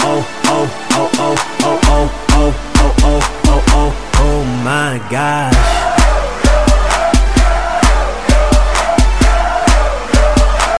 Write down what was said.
oh, oh, oh, oh, oh, oh, oh, oh, oh, oh, oh, oh, oh my gosh.